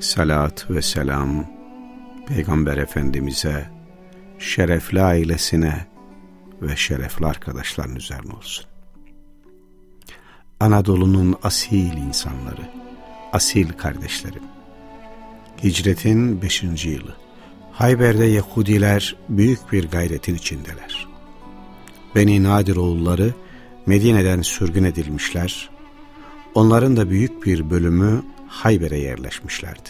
Salat ve selam Peygamber Efendimiz'e, şerefli ailesine ve şerefli arkadaşların üzerine olsun. Anadolu'nun asil insanları, asil kardeşlerim. Hicretin beşinci yılı. Hayber'de Yahudiler büyük bir gayretin içindeler. Beni Nadir oğulları Medine'den sürgün edilmişler, onların da büyük bir bölümü Hayber'e yerleşmişlerdi.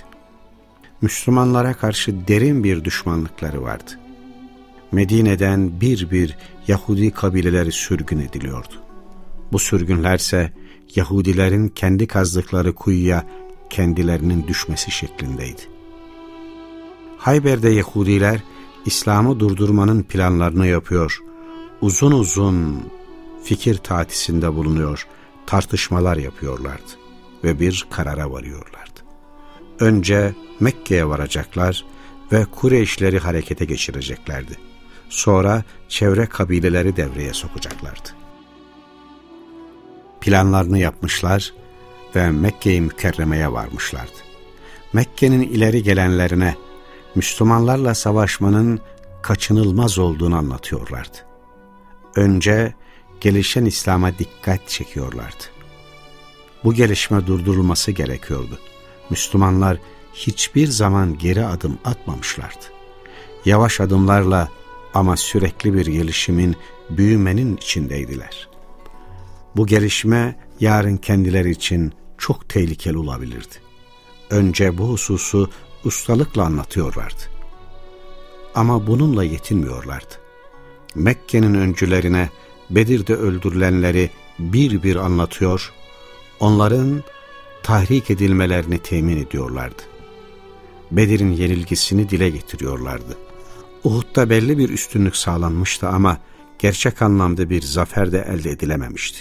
Müslümanlara karşı derin bir düşmanlıkları vardı. Medine'den bir bir Yahudi kabileleri sürgün ediliyordu. Bu sürgünlerse Yahudilerin kendi kazdıkları kuyuya kendilerinin düşmesi şeklindeydi. Hayber'de Yahudiler İslam'ı durdurmanın planlarını yapıyor, uzun uzun fikir tatisinde bulunuyor, tartışmalar yapıyorlardı ve bir karara varıyorlardı. Önce Mekke'ye varacaklar ve Kureyşleri harekete geçireceklerdi. Sonra çevre kabileleri devreye sokacaklardı. Planlarını yapmışlar ve Mekke'yi mükerremeye varmışlardı. Mekke'nin ileri gelenlerine Müslümanlarla savaşmanın kaçınılmaz olduğunu anlatıyorlardı. Önce gelişen İslam'a dikkat çekiyorlardı. Bu gelişme durdurulması gerekiyordu. Müslümanlar hiçbir zaman geri adım atmamışlardı. Yavaş adımlarla ama sürekli bir gelişimin, büyümenin içindeydiler. Bu gelişme yarın kendileri için çok tehlikeli olabilirdi. Önce bu hususu ustalıkla anlatıyorlardı. Ama bununla yetinmiyorlardı. Mekke'nin öncülerine Bedir'de öldürülenleri bir bir anlatıyor, onların tahrik edilmelerini temin ediyorlardı. Bedir'in yenilgisini dile getiriyorlardı. Uhud'da belli bir üstünlük sağlanmıştı ama gerçek anlamda bir zafer de elde edilememişti.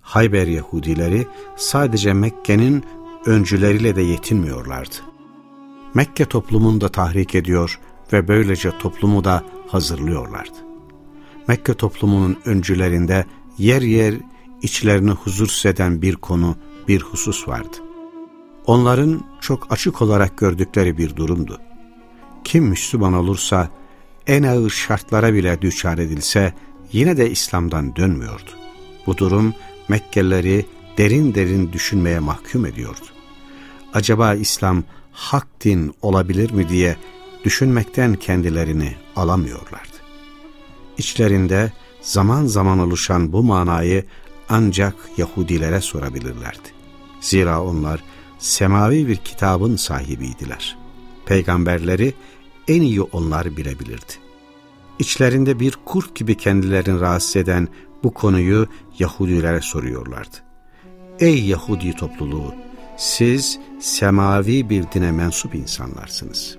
Hayber Yahudileri sadece Mekke'nin öncüleriyle de yetinmiyorlardı. Mekke toplumunu da tahrik ediyor ve böylece toplumu da hazırlıyorlardı. Mekke toplumunun öncülerinde yer yer içlerini huzursuz eden bir konu, bir husus vardı. Onların çok açık olarak gördükleri bir durumdu. Kim Müslüman olursa en ağır şartlara bile düçar edilse yine de İslam'dan dönmüyordu. Bu durum Mekkelileri derin derin düşünmeye mahkum ediyordu. Acaba İslam hak din olabilir mi diye düşünmekten kendilerini alamıyorlardı. İçlerinde zaman zaman oluşan bu manayı ancak Yahudilere sorabilirlerdi. Zira onlar semavi bir kitabın sahibiydiler. Peygamberleri en iyi onlar bilebilirdi. İçlerinde bir kurt gibi kendilerini rahatsız eden bu konuyu Yahudilere soruyorlardı. Ey Yahudi topluluğu! Siz semavi bir dine mensup insanlarsınız.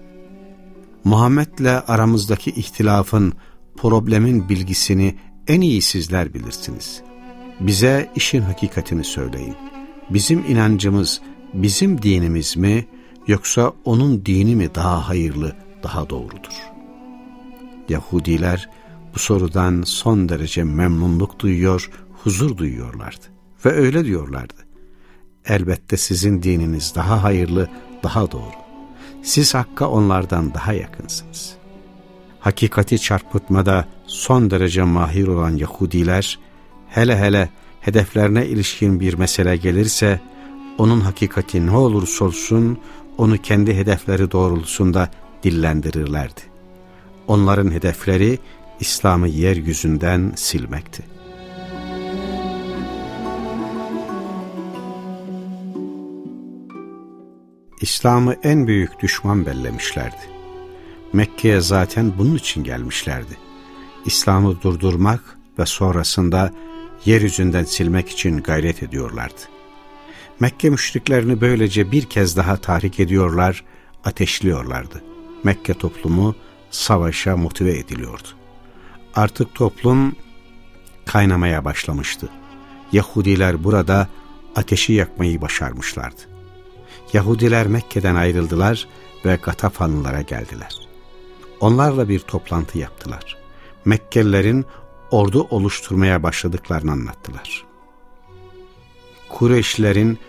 Muhammed'le aramızdaki ihtilafın, problemin bilgisini en iyi sizler bilirsiniz. Bize işin hakikatini söyleyin. Bizim inancımız, bizim dinimiz mi yoksa onun dini mi daha hayırlı, daha doğrudur? Yahudiler bu sorudan son derece memnunluk duyuyor, huzur duyuyorlardı. Ve öyle diyorlardı. Elbette sizin dininiz daha hayırlı, daha doğru. Siz Hakk'a onlardan daha yakınsınız. Hakikati çarpıtmada son derece mahir olan Yahudiler, hele hele hedeflerine ilişkin bir mesele gelirse, onun hakikati ne olursa olsun, onu kendi hedefleri doğrultusunda dillendirirlerdi. Onların hedefleri, İslam'ı yeryüzünden silmekti. İslam'ı en büyük düşman bellemişlerdi. Mekke'ye zaten bunun için gelmişlerdi. İslam'ı durdurmak ve sonrasında yeryüzünden silmek için gayret ediyorlardı. Mekke müşriklerini böylece bir kez daha tahrik ediyorlar, ateşliyorlardı. Mekke toplumu savaşa motive ediliyordu. Artık toplum kaynamaya başlamıştı. Yahudiler burada ateşi yakmayı başarmışlardı. Yahudiler Mekke'den ayrıldılar ve Gatafanlılara geldiler. Onlarla bir toplantı yaptılar. Mekkelilerin ordu oluşturmaya başladıklarını anlattılar. Kureyşlerin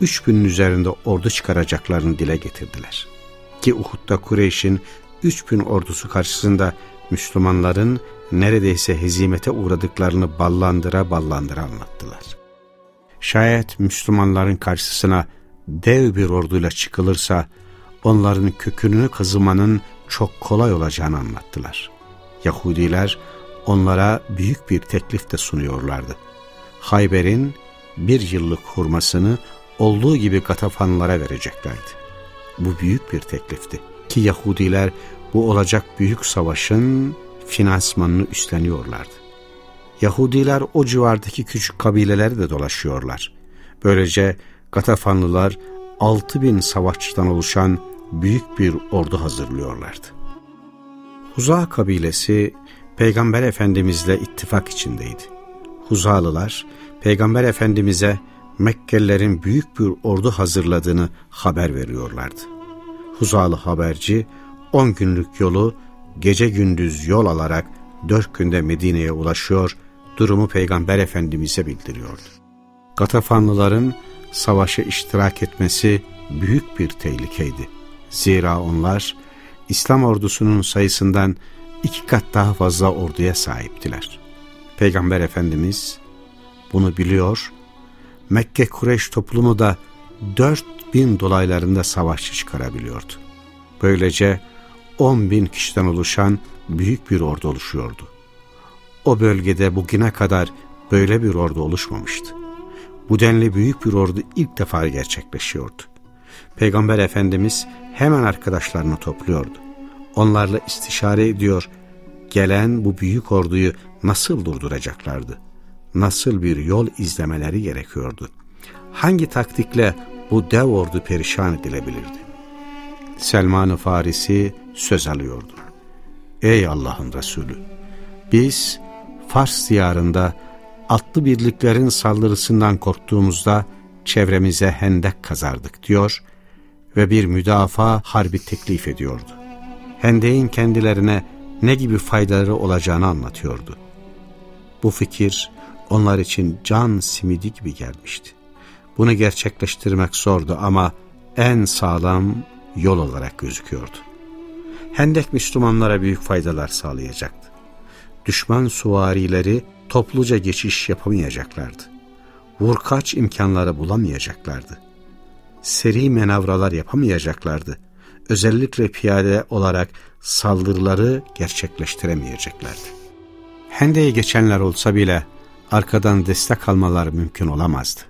3000'in üzerinde ordu çıkaracaklarını dile getirdiler. Ki Uhud'da Kureyş'in 3000 ordusu karşısında Müslümanların neredeyse hezimete uğradıklarını ballandıra ballandıra anlattılar. Şayet Müslümanların karşısına dev bir orduyla çıkılırsa onların kökünü kazımanın çok kolay olacağını anlattılar. Yahudiler onlara büyük bir teklif de sunuyorlardı. Hayber'in bir yıllık hurmasını olduğu gibi Gatafanlara vereceklerdi. Bu büyük bir teklifti ki Yahudiler bu olacak büyük savaşın finansmanını üstleniyorlardı. Yahudiler o civardaki küçük kabileleri de dolaşıyorlar. Böylece Gatafanlılar 6 bin savaşçıdan oluşan büyük bir ordu hazırlıyorlardı. Huza kabilesi Peygamber Efendimizle ittifak içindeydi. Huzalılar Peygamber Efendimiz'e Mekkelilerin büyük bir ordu hazırladığını haber veriyorlardı. Huzalı haberci 10 günlük yolu gece gündüz yol alarak 4 günde Medine'ye ulaşıyor, durumu Peygamber Efendimiz'e bildiriyordu. Gatafanlıların savaşa iştirak etmesi büyük bir tehlikeydi. Zira onlar İslam ordusunun sayısından iki kat daha fazla orduya sahiptiler. Peygamber Efendimiz bunu biliyor, Mekke Kureyş toplumu da 4000 dolaylarında savaşçı çıkarabiliyordu. Böylece 10 bin kişiden oluşan büyük bir ordu oluşuyordu. O bölgede bugüne kadar böyle bir ordu oluşmamıştı. Bu denli büyük bir ordu ilk defa gerçekleşiyordu. Peygamber Efendimiz hemen arkadaşlarını topluyordu. Onlarla istişare ediyor, gelen bu büyük orduyu nasıl durduracaklardı? Nasıl bir yol izlemeleri gerekiyordu? Hangi taktikle bu dev ordu perişan edilebilirdi? Selman-ı Farisi söz alıyordu. Ey Allah'ın Resulü! Biz Fars diyarında atlı birliklerin saldırısından korktuğumuzda çevremize hendek kazardık diyor ve bir müdafaa harbi teklif ediyordu. Hendeğin kendilerine ne gibi faydaları olacağını anlatıyordu. Bu fikir onlar için can simidi gibi gelmişti. Bunu gerçekleştirmek zordu ama en sağlam yol olarak gözüküyordu. Hendek Müslümanlara büyük faydalar sağlayacaktı. Düşman suvarileri topluca geçiş yapamayacaklardı. Vurkaç imkanları bulamayacaklardı. Seri menavralar yapamayacaklardı. Özellikle piyade olarak saldırıları gerçekleştiremeyeceklerdi. Hende'ye geçenler olsa bile arkadan destek almalar mümkün olamazdı.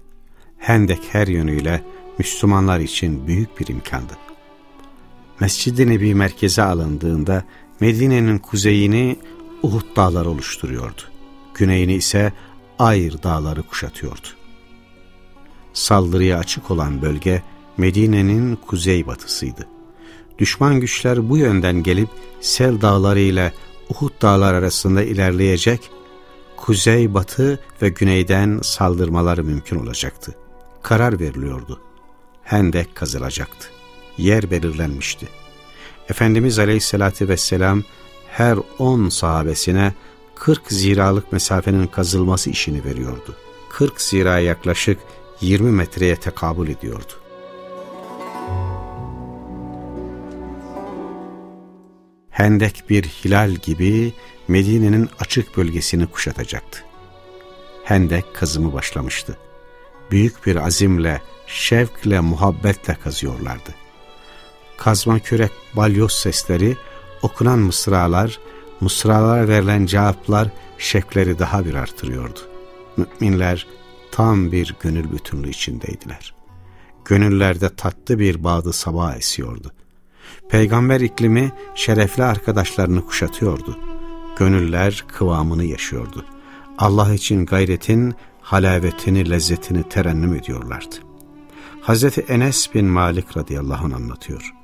Hendek her yönüyle Müslümanlar için büyük bir imkandı. Mescid-i Nebi merkeze alındığında Medine'nin kuzeyini Uhud dağları oluşturuyordu. Güneyini ise Ayr dağları kuşatıyordu. Saldırıya açık olan bölge Medine'nin kuzeybatısıydı. Düşman güçler bu yönden gelip Sel dağları ile Uhud dağlar arasında ilerleyecek, kuzey, batı ve güneyden saldırmaları mümkün olacaktı. Karar veriliyordu. Hendek kazılacaktı. Yer belirlenmişti. Efendimiz Aleyhisselatü Vesselam her on sahabesine 40 ziralık mesafenin kazılması işini veriyordu. 40 zira yaklaşık 20 metreye tekabül ediyordu. Hendek bir hilal gibi Medine'nin açık bölgesini kuşatacaktı. Hendek kazımı başlamıştı. Büyük bir azimle, şevkle, muhabbetle kazıyorlardı. Kazma kürek balyoz sesleri, okunan mısralar, mısralara verilen cevaplar şevkleri daha bir artırıyordu. Müminler tam bir gönül bütünlüğü içindeydiler. Gönüllerde tatlı bir bağdı sabah esiyordu. Peygamber iklimi şerefli arkadaşlarını kuşatıyordu. Gönüller kıvamını yaşıyordu. Allah için gayretin halavetini, lezzetini terennüm ediyorlardı. Hazreti Enes bin Malik radıyallahu anh anlatıyor.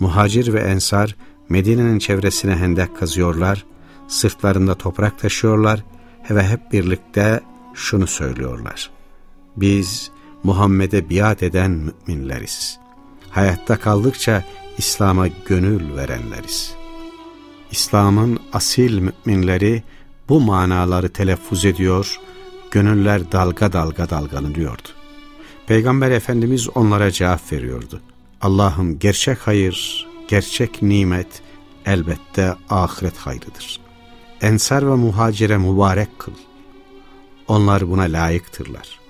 Muhacir ve ensar Medine'nin çevresine hendek kazıyorlar, sırtlarında toprak taşıyorlar ve hep birlikte şunu söylüyorlar. Biz Muhammed'e biat eden müminleriz. Hayatta kaldıkça İslam'a gönül verenleriz. İslam'ın asil müminleri bu manaları telaffuz ediyor, gönüller dalga dalga dalgalanıyordu. Peygamber Efendimiz onlara cevap veriyordu. Allah'ım gerçek hayır, gerçek nimet elbette ahiret hayrıdır. Ensar ve muhacire mübarek kıl. Onlar buna layıktırlar.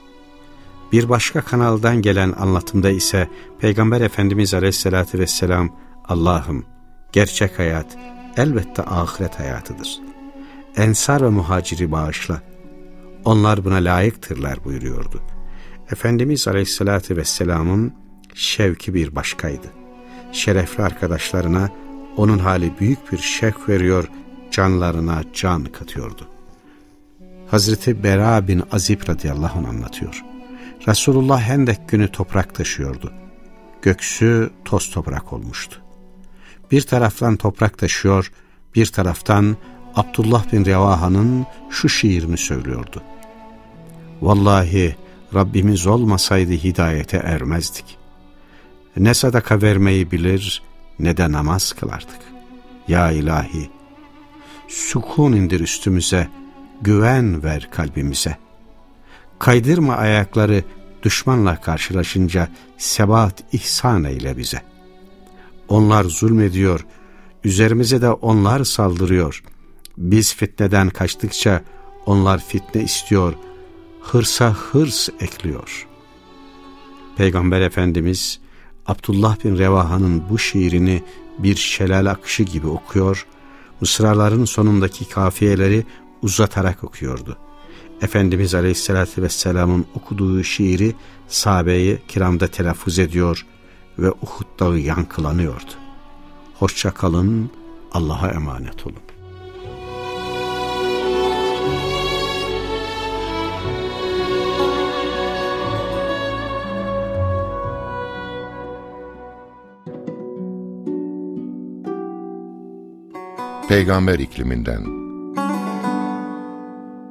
Bir başka kanaldan gelen anlatımda ise Peygamber Efendimiz Aleyhisselatü Vesselam Allah'ım gerçek hayat elbette ahiret hayatıdır. Ensar ve muhaciri bağışla. Onlar buna layıktırlar buyuruyordu. Efendimiz Aleyhisselatü Vesselam'ın şevki bir başkaydı. Şerefli arkadaşlarına onun hali büyük bir şevk veriyor, canlarına can katıyordu. Hazreti Bera bin Azib radıyallahu anh anlatıyor. Resulullah Hendek günü toprak taşıyordu. Göksü toz toprak olmuştu. Bir taraftan toprak taşıyor, bir taraftan Abdullah bin Revaha'nın şu şiirini söylüyordu. Vallahi Rabbimiz olmasaydı hidayete ermezdik. Ne sadaka vermeyi bilir ne de namaz kılardık. Ya ilahi, sukun indir üstümüze, güven ver kalbimize. Kaydırma ayakları düşmanla karşılaşınca sebat ihsan eyle bize. Onlar zulmediyor, üzerimize de onlar saldırıyor. Biz fitneden kaçtıkça onlar fitne istiyor, hırsa hırs ekliyor. Peygamber Efendimiz Abdullah bin Revaha'nın bu şiirini bir şelal akışı gibi okuyor, mısraların sonundaki kafiyeleri uzatarak okuyordu. Efendimiz Aleyhisselatü Vesselam'ın okuduğu şiiri sahabeyi kiramda telaffuz ediyor ve Uhud dağı yankılanıyordu. Hoşça kalın, Allah'a emanet olun. Peygamber ikliminden